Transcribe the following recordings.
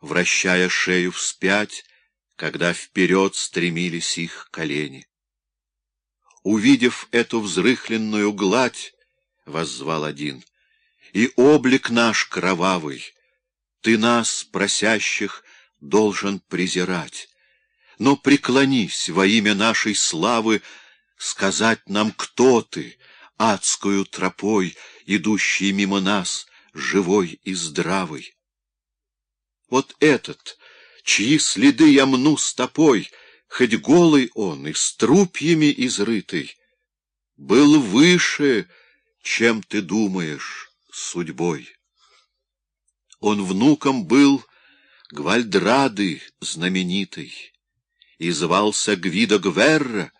вращая шею вспять, когда вперед стремились их колени. Увидев эту взрыхленную гладь, — воззвал один, — и облик наш кровавый, ты нас, просящих, должен презирать. Но преклонись во имя нашей славы сказать нам, кто ты, адскую тропой, идущий мимо нас, живой и здравый. Вот этот, чьи следы я мну стопой, хоть голый он и струпьями изрытый, был выше, чем ты думаешь, судьбой. Он внуком был Гвальдрады знаменитой и звался Гвидо Гверра,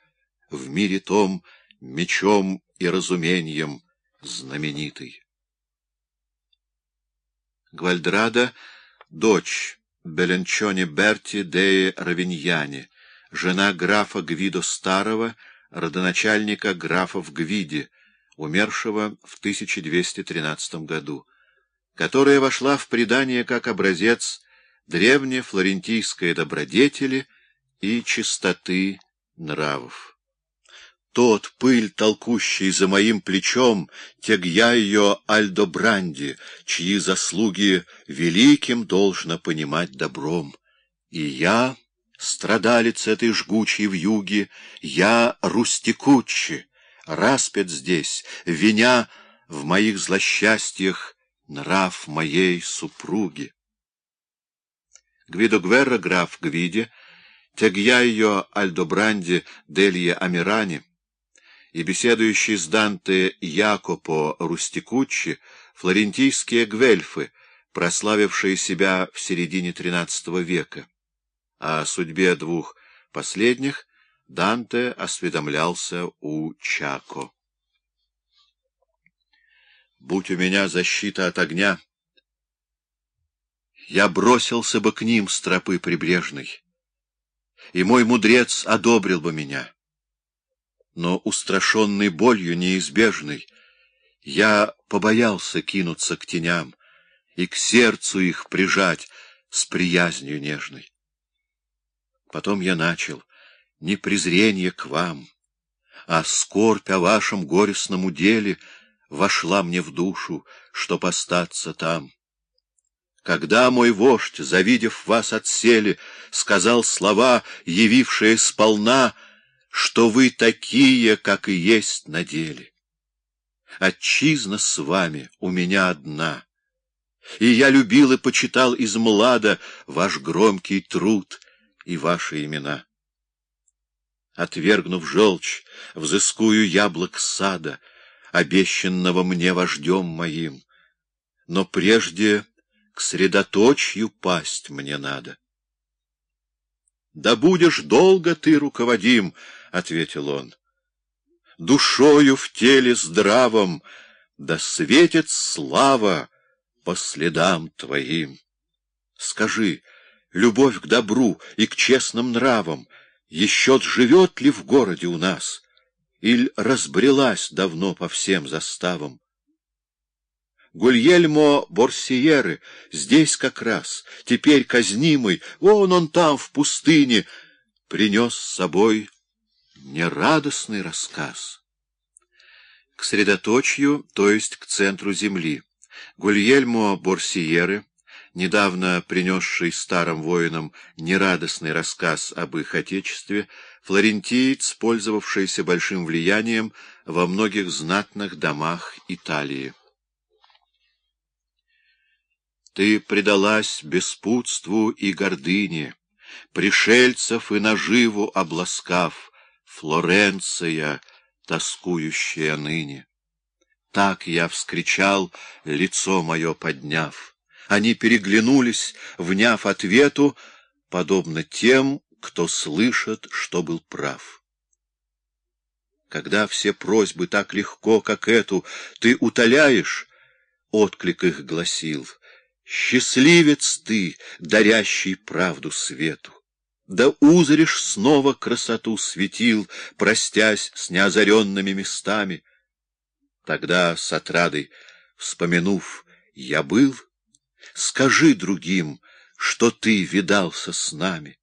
в мире том мечом и разумением знаменитый. Гвальдрада — дочь Беленчоне Берти де Равиньяне, жена графа Гвидо Старого, родоначальника графа в Гвиде, умершего в 1213 году, которая вошла в предание как образец древней флорентийской добродетели и чистоты нравов. Тот пыль, толкущий за моим плечом, ее Альдобранди, чьи заслуги великим должно понимать добром. И я, страдалец этой жгучей вьюги, я Рустикуччи, распят здесь, виня в моих злосчастьях нрав моей супруги. Гвидо Гверра, граф Гвиди, ее Альдобранди, Делье Амирани, и беседующий с Данте Якопо Рустикуччи, флорентийские гвельфы, прославившие себя в середине XIII века. О судьбе двух последних Данте осведомлялся у Чако. «Будь у меня защита от огня, я бросился бы к ним с тропы прибрежной, и мой мудрец одобрил бы меня» но, устрашенный болью неизбежной, я побоялся кинуться к теням и к сердцу их прижать с приязнью нежной. Потом я начал не презрение к вам, а скорбь о вашем горестном уделе вошла мне в душу, чтоб остаться там. Когда мой вождь, завидев вас отсели, сказал слова, явившие сполна — что вы такие, как и есть на деле. Отчизна с вами у меня одна, и я любил и почитал из млада ваш громкий труд и ваши имена. Отвергнув желчь, взыскую яблок сада, обещанного мне вождем моим, но прежде к средоточью пасть мне надо. Да будешь долго ты руководим, — ответил он. Душою в теле здравом, да светит слава по следам твоим. Скажи, любовь к добру и к честным нравам еще живет ли в городе у нас, или разбрелась давно по всем заставам? Гульельмо Борсиеры здесь как раз, теперь казнимый, вон он там, в пустыне, принес с собой нерадостный рассказ. К средоточию, то есть к центру земли, Гульельмо Борсиеры, недавно принесший старым воинам нерадостный рассказ об их отечестве, флорентиец, пользовавшийся большим влиянием во многих знатных домах Италии. Ты предалась беспутству и гордыне, пришельцев и наживу обласкав, Флоренция, тоскующая ныне. Так я вскричал, лицо мое подняв. Они переглянулись, вняв ответу, подобно тем, кто слышит, что был прав. Когда все просьбы так легко, как эту, ты утоляешь, отклик их гласил, «Счастливец ты, дарящий правду свету!» Да узришь снова красоту светил, простясь с неозаренными местами. Тогда с отрадой, вспомянув, я был, скажи другим, что ты видался с нами.